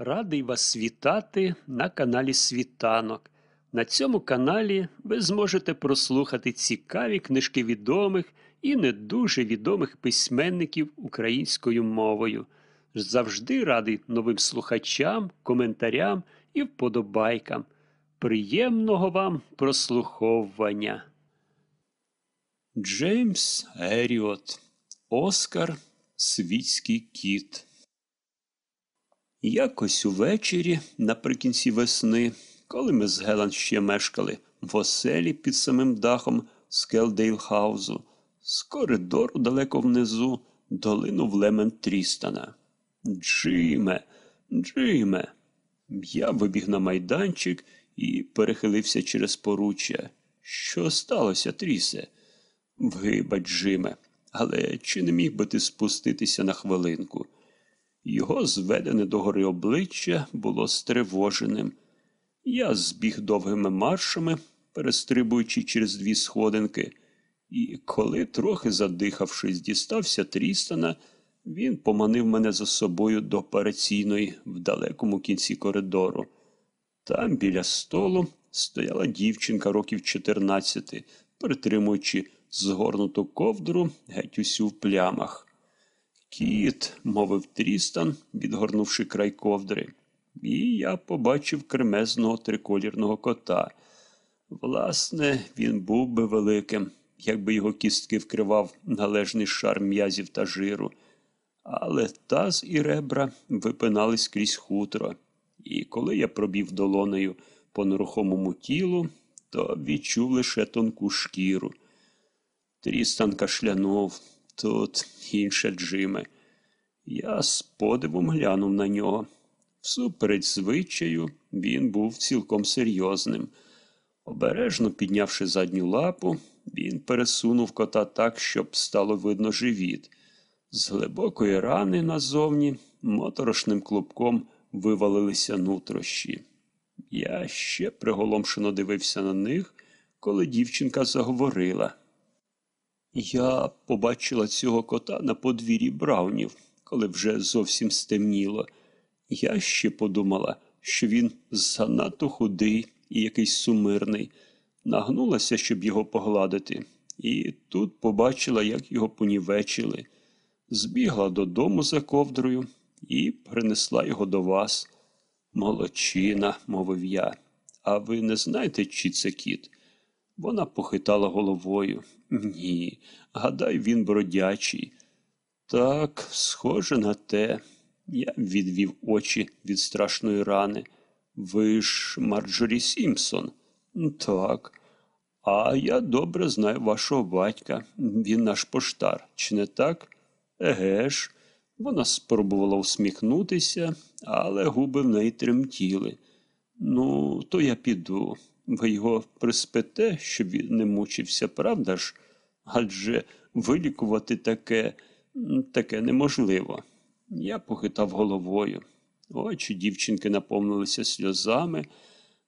Радий вас вітати на каналі Світанок. На цьому каналі ви зможете прослухати цікаві книжки відомих і не дуже відомих письменників українською мовою. Завжди радий новим слухачам, коментарям і вподобайкам. Приємного вам прослуховування. Джеймс Еріот Оскар Світський кіт. Якось увечері, наприкінці весни, коли ми з Гелан ще мешкали в оселі під самим дахом Скелдейлхаузу, з коридору далеко внизу долинув лемен Трістана. Джиме, Джиме. Я вибіг на майданчик і перехилився через поруччя. Що сталося, Трісе? Вибач, Джиме, але чи не міг би ти спуститися на хвилинку? Його зведене догори обличчя було стривоженим. Я збіг довгими маршами, перестрибуючи через дві сходинки, і коли, трохи задихавшись, дістався Трістана, він поманив мене за собою до операційної в далекому кінці коридору. Там, біля столу, стояла дівчинка років 14, притримуючи згорнуту ковдру геть усю в плямах. Кіт, мовив Трістан, відгорнувши край ковдри, і я побачив кремезного триколірного кота. Власне, він був би великим, якби його кістки вкривав належний шар м'язів та жиру, але таз і ребра випинались крізь хутро, і коли я пробів долонею по нерухомому тілу, то відчув лише тонку шкіру. Трістан кашлянув. Тут інше Джиме. Я з подивом глянув на нього. Всупереч звичаю, він був цілком серйозним. Обережно піднявши задню лапу, він пересунув кота так, щоб стало видно живіт. З глибокої рани назовні моторошним клубком вивалилися нутрощі. Я ще приголомшено дивився на них, коли дівчинка заговорила. Я побачила цього кота на подвір'ї Браунів, коли вже зовсім стемніло. Я ще подумала, що він занадто худий і якийсь сумирний. Нагнулася, щоб його погладити, і тут побачила, як його понівечили. Збігла додому за ковдрою і принесла його до вас. Молодчина, мовив я. А ви не знаєте, чи це кіт? Вона похитала головою. Ні, гадаю, він бродячий. Так, схоже на те. Я відвів очі від страшної рани. Ви ж Марджорі Сімпсон. Так. А я добре знаю вашого батька. Він наш поштар, чи не так? Еге ж. Вона спробувала усміхнутися, але губи в неї тремтіли. Ну, то я піду. Ви його приспете, щоб він не мучився, правда ж? Адже вилікувати таке таке неможливо. Я похитав головою. Очі дівчинки наповнилися сльозами.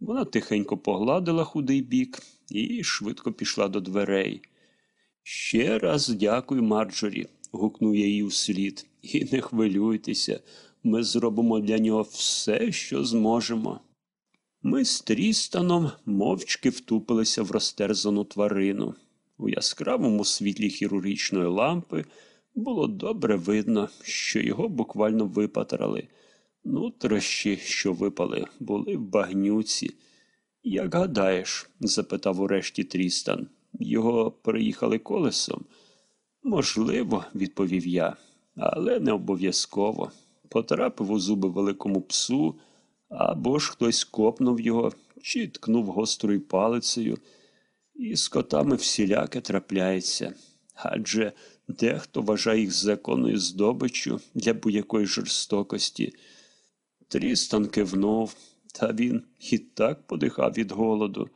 Вона тихенько погладила худий бік і швидко пішла до дверей. Ще раз дякую, Марджорі, гукнув я їй вслід. І не хвилюйтеся, ми зробимо для нього все, що зможемо. Ми з Трістаном мовчки втупилися в розтерзану тварину. У яскравому світлі хірургічної лампи було добре видно, що його буквально випатрали. Нутрощі, що випали, були в багнюці. Як гадаєш? запитав урешті Трістан. Його приїхали колесом? Можливо, відповів я, але не обов'язково. Потрапив у зуби великому псу, або ж хтось копнув його чи ткнув гострою палицею, і з котами всіляке трапляється. Адже дехто вважає їх законною здобиччю для будь-якої жорстокості. Трістан кивнув, та він і так подихав від голоду.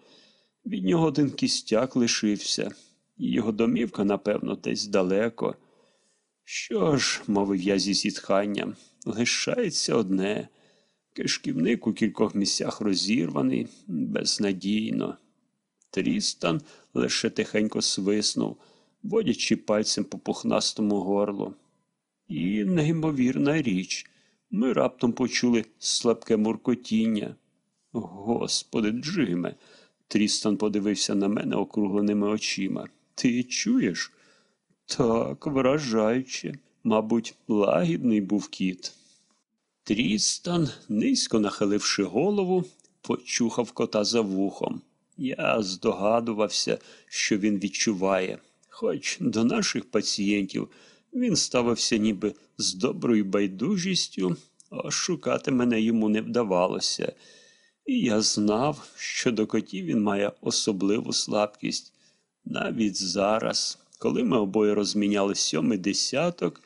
Від нього один кістяк лишився, і його домівка, напевно, десь далеко. Що ж, мовив я зі зітханням, лишається одне. Кишківник у кількох місцях розірваний, безнадійно. Трістан лише тихенько свиснув, водячи пальцем по пухнастому горлу. І неймовірна річ, ми раптом почули слабке муркотіння. Господи, Джиме, Трістан подивився на мене округленими очима. Ти чуєш? Так, вражаюче. Мабуть, лагідний був кіт. Трістан, низько нахиливши голову, почухав кота за вухом. Я здогадувався, що він відчуває, хоч до наших пацієнтів він ставився ніби з доброю байдужістю, а шукати мене йому не вдавалося. І я знав, що до котів він має особливу слабкість. Навіть зараз, коли ми обоє розміняли сьомий десяток,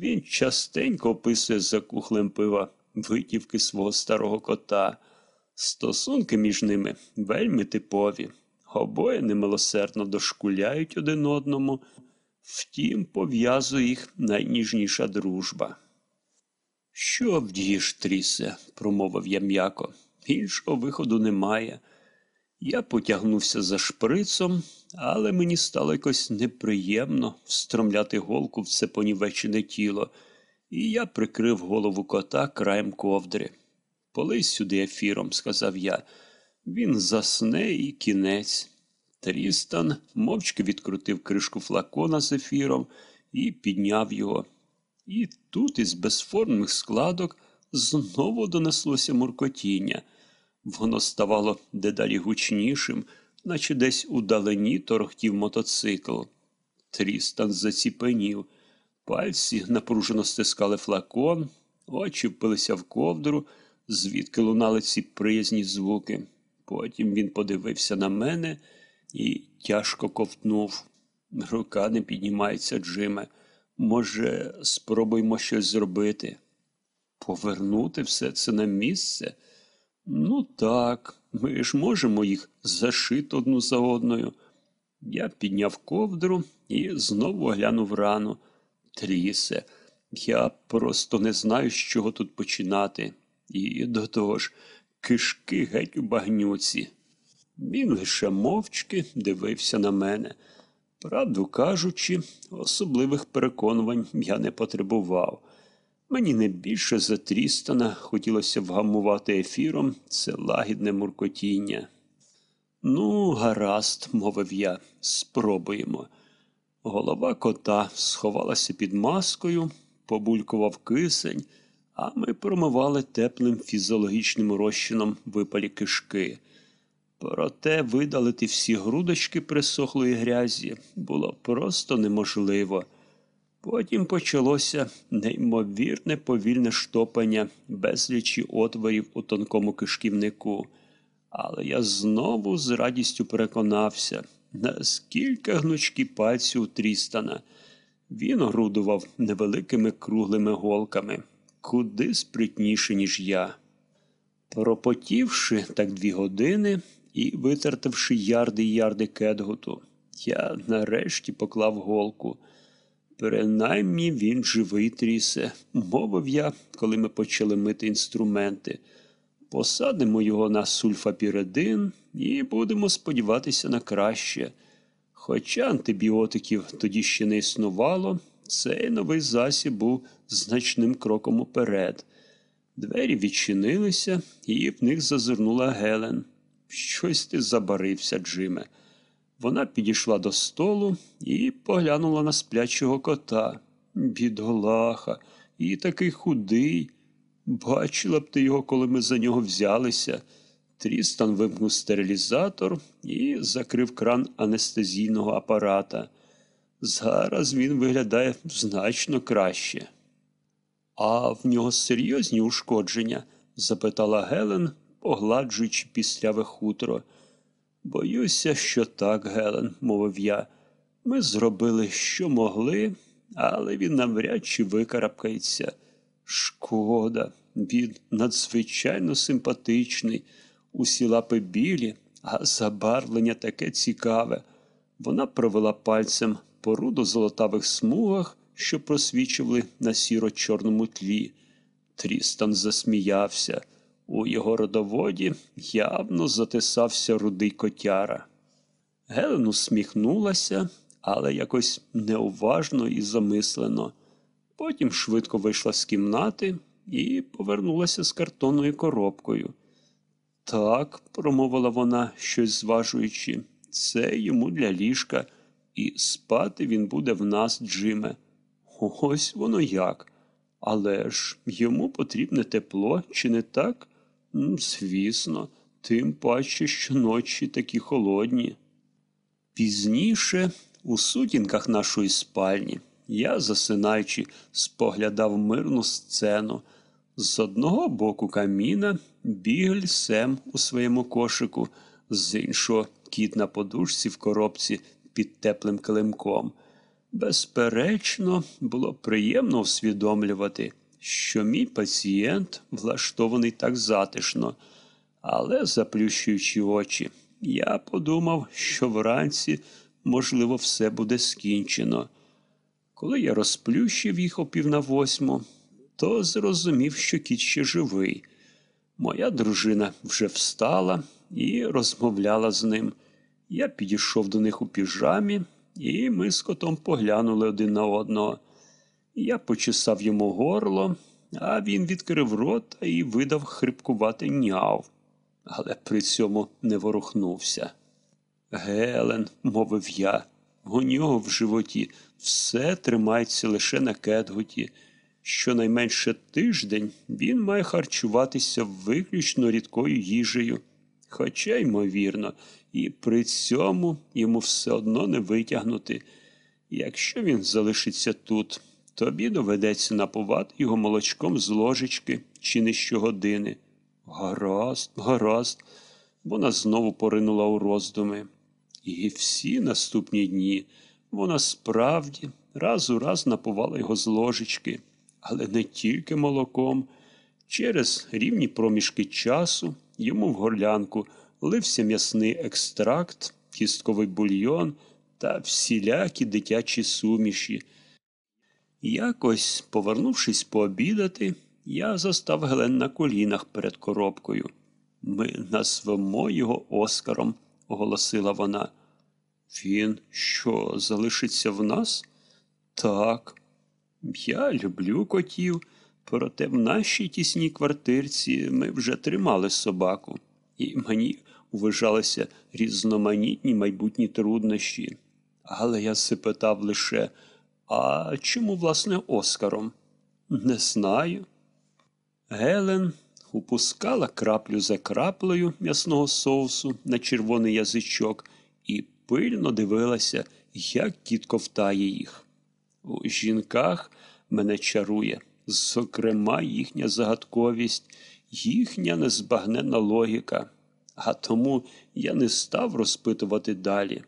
він частенько описує за кухлем пива витівки свого старого кота. Стосунки між ними вельми типові. Обоє немилосердно дошкуляють один одному, втім, пов'язує їх найніжніша дружба. Що вдієш, Трісе, промовив я м'яко. Іншого виходу немає. Я потягнувся за шприцом, але мені стало якось неприємно встромляти голку в це понівечене тіло, і я прикрив голову кота краєм ковдри. Полий сюди ефіром, сказав я. Він засне і кінець. Трістан мовчки відкрутив кришку флакона з ефіром і підняв його. І тут із безформних складок знову донеслося муркотіння. Воно ставало дедалі гучнішим, наче десь удалені торохтів мотоцикл. Трістан заціпенів. Пальці напружено стискали флакон, очі впилися в ковдру, звідки лунали ці приязні звуки. Потім він подивився на мене і тяжко ковтнув. Рука не піднімається, Джиме. Може, спробуємо щось зробити? Повернути все це на місце? Ну так, ми ж можемо їх зашити одну за одною. Я підняв ковдру і знову оглянув рану. Трісе, я просто не знаю, з чого тут починати. І до того ж, кишки геть у багнюці. Він лише мовчки дивився на мене. Правду кажучи, особливих переконувань я не потребував. Мені не більше за Трістана хотілося вгамувати ефіром це лагідне муркотіння. Ну, гаразд, мовив я, спробуємо. Голова кота сховалася під маскою, побулькував кисень, а ми промивали теплим фізіологічним розчином випалі кишки. Проте видалити всі грудочки присохлої грязі було просто неможливо. Потім почалося неймовірне повільне штопання безлічі отворів у тонкому кишківнику. Але я знову з радістю переконався, наскільки гнучкі пальці у Трістана. Він орудував невеликими круглими голками, куди спритніше, ніж я. Пропотівши так дві години і витративши ярди й ярди кетгуту, я нарешті поклав голку. Принаймні він живий трісе, мовив я, коли ми почали мити інструменти. Посадимо його на сульфапіредин і будемо сподіватися на краще. Хоча антибіотиків тоді ще не існувало, цей новий засіб був значним кроком уперед. Двері відчинилися, і в них зазирнула Гелен. Щось ти забарився, Джиме. Вона підійшла до столу і поглянула на сплячого кота. Бідолаха, і такий худий. Бачила б ти його, коли ми за нього взялися. Трістан вимкнув стерилізатор і закрив кран анестезійного апарата. Зараз він виглядає значно краще. А в нього серйозні ушкодження? запитала Гелен, погладжуючи пістряве хутро. Боюся, що так, Гелен, мовив я. Ми зробили, що могли, але він навряд чи викарабкається. Шкода, він надзвичайно симпатичний, усі лапи білі, а забарвлення таке цікаве. Вона провела пальцем по рудо золотавих смугах, що просвічували на сіро-чорному тлі. Трістан засміявся. У його родоводі явно затисався рудий котяра. Гелен усміхнулася, але якось неуважно і замислено. Потім швидко вийшла з кімнати і повернулася з картонною коробкою. Так, промовила вона, щось зважуючи, це йому для ліжка, і спати він буде в нас, Джиме. Ось воно як. Але ж йому потрібне тепло, чи не так? Звісно, тим паче, що ночі такі холодні. Пізніше, у сутінках нашої спальні, я, засинаючи, споглядав мирну сцену. З одного боку каміна бігль Сем у своєму кошику, з іншого кіт на подушці в коробці під теплим килимком. Безперечно, було приємно усвідомлювати, що мій пацієнт влаштований так затишно, але, заплющуючи очі, я подумав, що вранці, можливо, все буде скінчено. Коли я розплющив їх о пів на восьму, то зрозумів, що кіт ще живий. Моя дружина вже встала і розмовляла з ним. Я підійшов до них у піжамі, і ми з котом поглянули один на одного. Я почесав йому горло, а він відкрив рота і видав хрипкувати няв, але при цьому не ворухнувся. Гелен, мовив я, у нього в животі все тримається лише на кетгуті. Щонайменше тиждень він має харчуватися виключно рідкою їжею, хоча, ймовірно, і при цьому йому все одно не витягнути. Якщо він залишиться тут, тобі доведеться напувати його молочком з ложечки чи не щогодини. Гаразд, гаразд. Вона знову поринула у роздуми. І всі наступні дні вона справді раз у раз напувала його з ложечки, але не тільки молоком. Через рівні проміжки часу йому в горлянку лився м'ясний екстракт, кістковий бульйон та всілякі дитячі суміші. Якось, повернувшись пообідати, я застав Гелен на колінах перед коробкою. Ми назвемо його Оскаром, оголосила вона. Він що, залишиться в нас? Так. Я люблю котів, проте в нашій тісній квартирці ми вже тримали собаку, і мені вважалися різноманітні майбутні труднощі. Але я запитав лише, а чому, власне, Оскаром? Не знаю. Гелен упускала краплю за краплею м'ясного соусу на червоний язичок і пильно дивилася, як кіт ковтає їх. У жінках мене чарує, зокрема, їхня загадковість, їхня незбагненна логіка, а тому я не став розпитувати далі.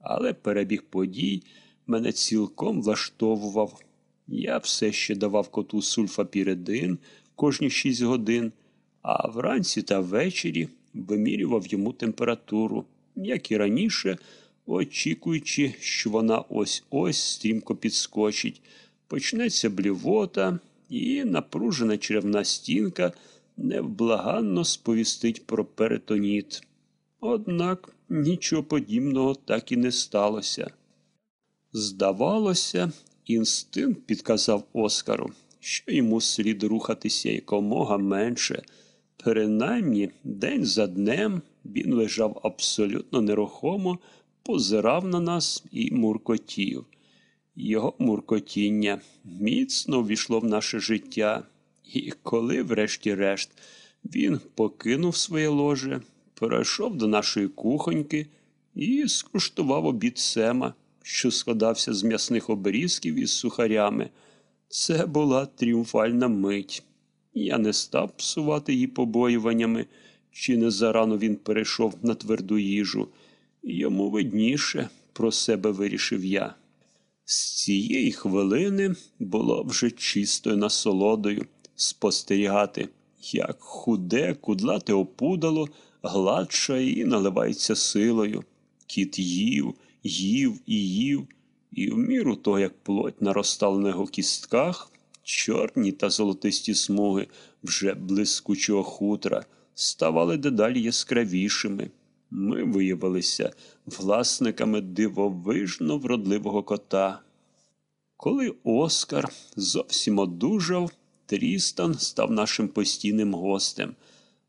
Але перебіг подій мене цілком влаштовував. Я все ще давав коту сульфапіридин кожні шість годин, а вранці та ввечері вимірював йому температуру, як і раніше, очікуючи, що вона ось ось стрімко підскочить, почнеться блівота, і напружена черевна стінка невблаганно сповістить про перитоніт. Однак нічого подібного так і не сталося. Здавалося, інстинкт підказав Оскару, що йому слід рухатися якомога менше. Принаймні, день за днем він лежав абсолютно нерухомо, позирав на нас і муркотів. Його муркотіння міцно ввійшло в наше життя, і коли, врешті-решт, він покинув своє ложе, перейшов до нашої кухоньки і скуштував обід Сема, що складався з м'ясних обрізків із сухарями. Це була тріумфальна мить. Я не став псувати її побоюваннями, чи не зарано він перейшов на тверду їжу. Йому видніше про себе вирішив я. З цієї хвилини було вже чистою насолодою спостерігати, як худе, кудлате опудало, гладшає і наливається силою. Кіт їв, їв і їв, і в міру того, як плоть наростала на його кістках, чорні та золотисті смуги вже блискучого хутра ставали дедалі яскравішими. Ми виявилися власниками дивовижно вродливого кота. Коли Оскар зовсім одужав, Трістан став нашим постійним гостем.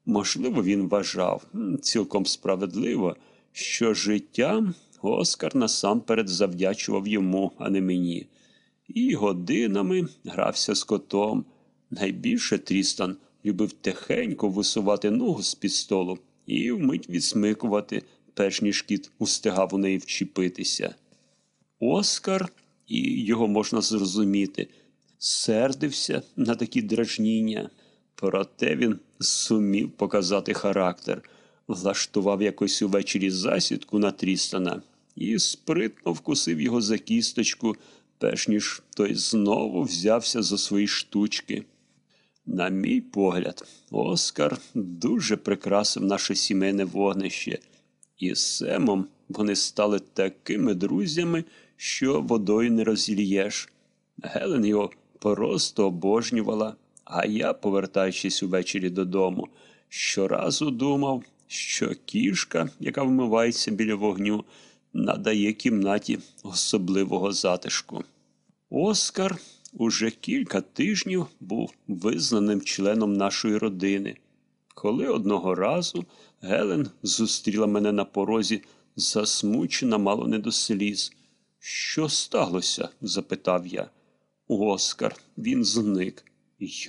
Можливо, він вважав цілком справедливо, що життя Оскар насамперед завдячував йому, а не мені. І годинами грався з котом. Найбільше Трістан любив тихенько висувати ногу з-під столу і вмить відсмикувати, перш ніж кіт устигав у неї вчепитися. Оскар, і його можна зрозуміти, сердився на такі дражніння, проте він зумів показати характер, влаштував якось увечері засідку на Трістана і спритно вкусив його за кісточку, перш ніж той знову взявся за свої штучки. На мій погляд, Оскар дуже прикрасив наше сімейне вогнище, і з Семом вони стали такими друзями, що водою не розільєш. Гелен його просто обожнювала, а я, повертаючись увечері додому, щоразу думав, що кішка, яка вмивається біля вогню, надає кімнаті особливого затишку. Оскар уже кілька тижнів був визнаним членом нашої родини. Коли одного разу Гелен зустріла мене на порозі, засмучена мало не до сліз. Що сталося? запитав я. Оскар, він зник.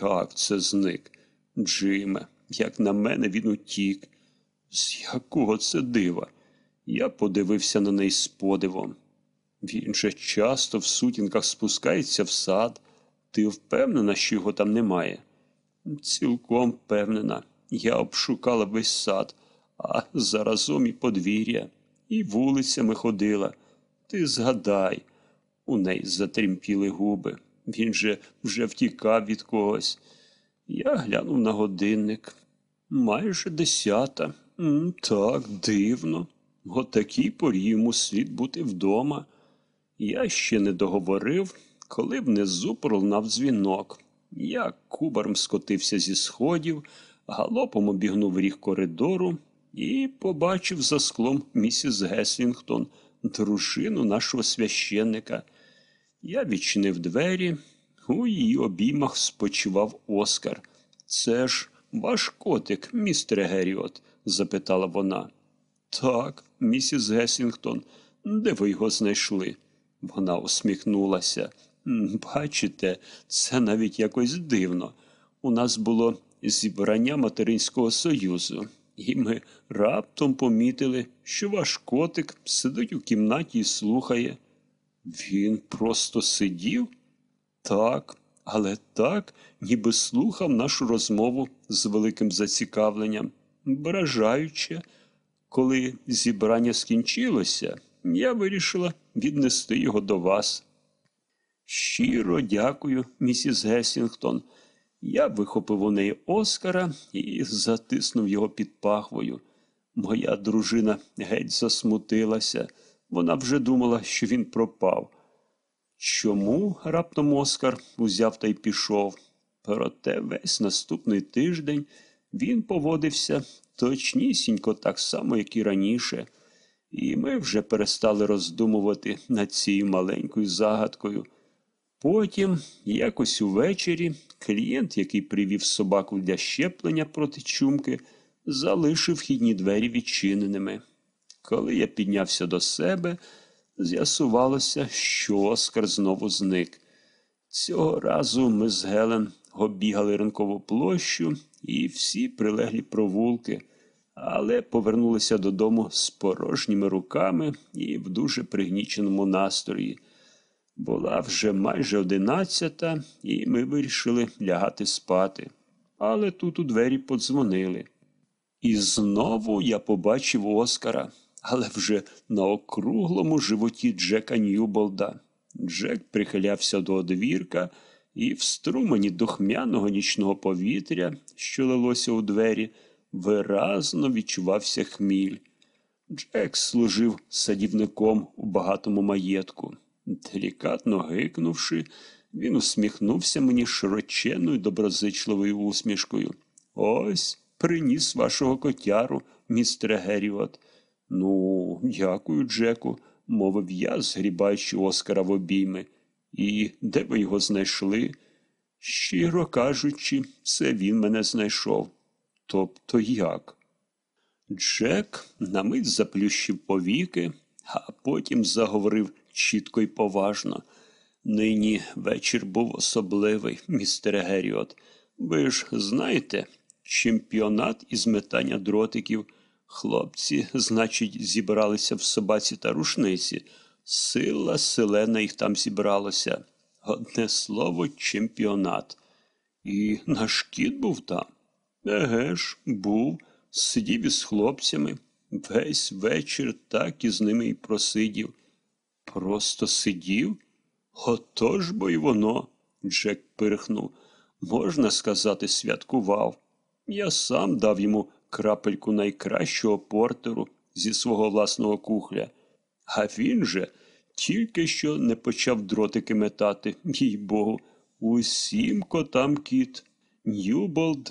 Як це зник? Джиме, як на мене, він утік. З якого це дива? Я подивився на неї з подивом. Він же часто в сутінках спускається в сад. Ти впевнена, що його там немає? Цілком впевнена. Я обшукала весь сад, а заразом і подвір'я, і вулицями ходила. Ти згадай, у неї затремпіли губи. Він же вже втікав від когось. Я глянув на годинник. Майже десята. Так, дивно. О такій порі йому слід бути вдома. Я ще не договорив, коли внизу пролунав дзвінок. Я кубарем скотився зі сходів, галопом обігнув ріг коридору і побачив за склом місіс Геслінгтон, дружину нашого священника. Я відчинив двері, у її обіймах спочивав Оскар. Це ж ваш котик, містере Геріот? запитала вона. Так, місіс Геслінгтон, де ви його знайшли? Вона усміхнулася. Бачите, це навіть якось дивно. У нас було зібрання материнського союзу, і ми раптом помітили, що ваш котик сидить у кімнаті і слухає. Він просто сидів? Так, але так, ніби слухав нашу розмову з великим зацікавленням, вражаюче. Коли зібрання скінчилося, я вирішила віднести його до вас. Щиро дякую, місіс Гесінгтон. Я вихопив у неї Оскара і затиснув його під пахвою. Моя дружина геть засмутилася. Вона вже думала, що він пропав. Чому раптом Оскар узяв та й пішов? Проте весь наступний тиждень він поводився точнісінько так само, як і раніше, і ми вже перестали роздумувати над цією маленькою загадкою. Потім, якось увечері, клієнт, який привів собаку для щеплення проти чумки, залишив вхідні двері відчиненими. Коли я піднявся до себе, з'ясувалося, що Оскар знову зник. Цього разу ми з Гелен оббігали ринкову площу і всі прилеглі провулки, але повернулися додому з порожніми руками і в дуже пригніченому настрої. Була вже майже одинадцята, і ми вирішили лягати спати. Але тут у двері подзвонили. І знову я побачив Оскара, але вже на округлому животі Джека Ньюболда. Джек прихилявся до одвірка, і в струмені духмяного нічного повітря, що лилося у двері, виразно відчувався хміль. Джек служив садівником у багатому маєтку. Делікатно гикнувши, він усміхнувся мені широченною доброзичливою усмішкою. Ось приніс вашого котяру, містере Геріот. Ну, дякую, Джеку, мовив я, згрібаючи Оскара в обійми. І де ви його знайшли? Щиро кажучи, це він мене знайшов. Тобто як? Джек на мить заплющив повіки, а потім заговорив чітко й поважно. Нині вечір був особливий, містере Геріот. Ви ж знаєте, чемпіонат із метання дротиків. Хлопці, значить, зібралися в собаці та рушниці. Сила селена їх там зібралося. Одне слово, чемпіонат. І наш кіт був там. Еге ж, був, сидів із хлопцями. Весь вечір так із ними й просидів. Просто сидів? Отож бо й воно, Джек пирхнув. Можна сказати, святкував. Я сам дав йому крапельку найкращого портеру зі свого власного кухля. А він же тільки що не почав дротики метати, їй богу, усім котам кіт. Ньюболд